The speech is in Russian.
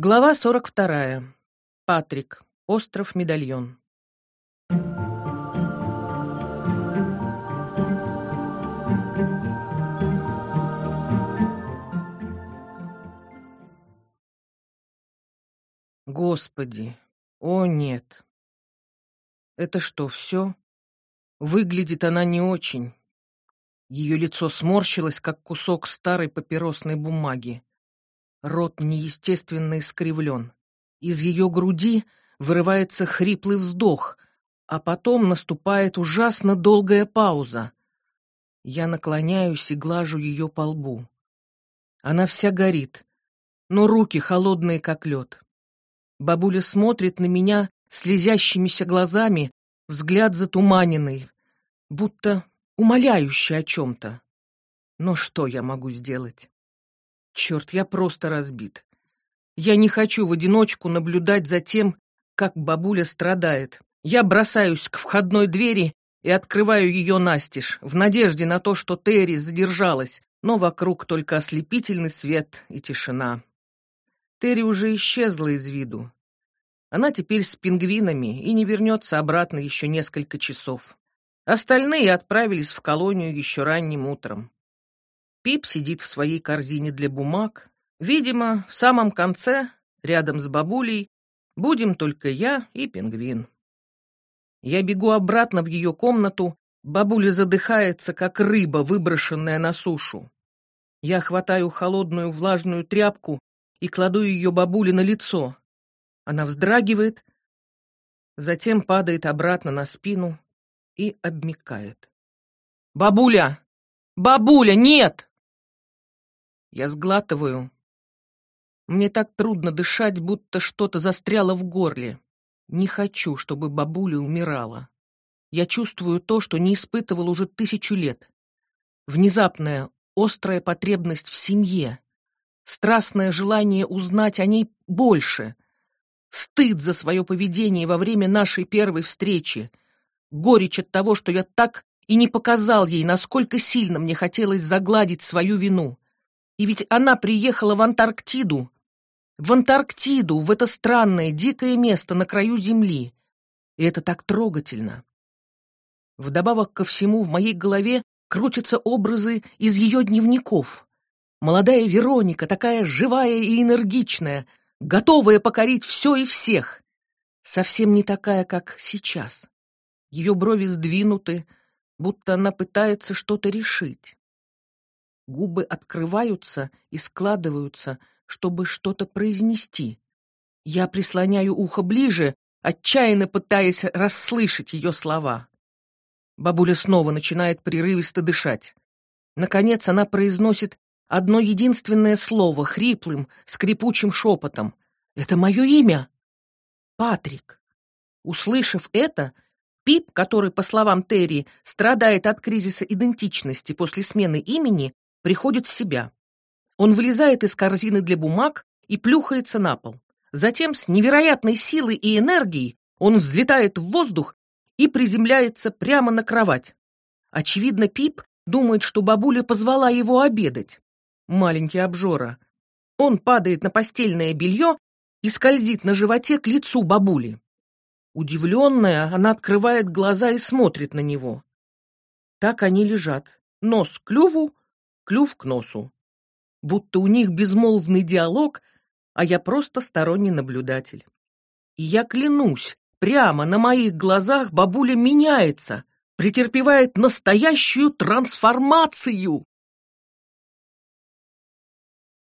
Глава 42. Патрик. Остров Медальон. Господи, о нет. Это что, все? Выглядит она не очень. Ее лицо сморщилось, как кусок старой папиросной бумаги. Рот неестественно искривлен. Из ее груди вырывается хриплый вздох, а потом наступает ужасно долгая пауза. Я наклоняюсь и глажу ее по лбу. Она вся горит, но руки холодные, как лед. Бабуля смотрит на меня слезящимися глазами, взгляд затуманенный, будто умоляющий о чем-то. Но что я могу сделать? Черт, я просто разбит. Я не хочу в одиночку наблюдать за тем, как бабуля страдает. Я бросаюсь к входной двери и открываю ее настежь, в надежде на то, что Терри задержалась, но вокруг только ослепительный свет и тишина. Терри уже исчезла из виду. Она теперь с пингвинами и не вернется обратно еще несколько часов. Остальные отправились в колонию еще ранним утром. Пип сидит в своей корзине для бумаг. Видимо, в самом конце, рядом с бабулей, будем только я и пингвин. Я бегу обратно в ее комнату, бабуля задыхается, как рыба, выброшенная на сушу. Я хватаю холодную влажную тряпку и кладу ее бабуле на лицо. Она вздрагивает, затем падает обратно на спину и обмикает. «Бабуля! Бабуля, нет!» Я сглатываю. Мне так трудно дышать, будто что-то застряло в горле. Не хочу, чтобы бабуля умирала. Я чувствую то, что не испытывал уже тысячу лет. Внезапная, острая потребность в семье. Страстное желание узнать о ней больше. Стыд за свое поведение во время нашей первой встречи. Горечь от того, что я так и не показал ей, насколько сильно мне хотелось загладить свою вину. И ведь она приехала в Антарктиду. В Антарктиду, в это странное, дикое место на краю Земли. И это так трогательно. Вдобавок ко всему в моей голове крутятся образы из ее дневников. Молодая Вероника, такая живая и энергичная, готовая покорить все и всех. Совсем не такая, как сейчас. Ее брови сдвинуты, будто она пытается что-то решить. Губы открываются и складываются, чтобы что-то произнести. Я прислоняю ухо ближе, отчаянно пытаясь расслышать ее слова. Бабуля снова начинает прерывисто дышать. Наконец она произносит одно единственное слово хриплым, скрипучим шепотом. «Это мое имя!» «Патрик!» Услышав это, Пип, который, по словам Терри, страдает от кризиса идентичности после смены имени, приходит в себя. Он вылезает из корзины для бумаг и плюхается на пол. Затем с невероятной силой и энергией он взлетает в воздух и приземляется прямо на кровать. Очевидно, Пип думает, что бабуля позвала его обедать. Маленький обжора. Он падает на постельное белье и скользит на животе к лицу бабули. Удивленная, она открывает глаза и смотрит на него. Так они лежат, нос к клюву, клюв к носу. Будто у них безмолвный диалог, а я просто сторонний наблюдатель. И я клянусь, прямо на моих глазах бабуля меняется, претерпевает настоящую трансформацию.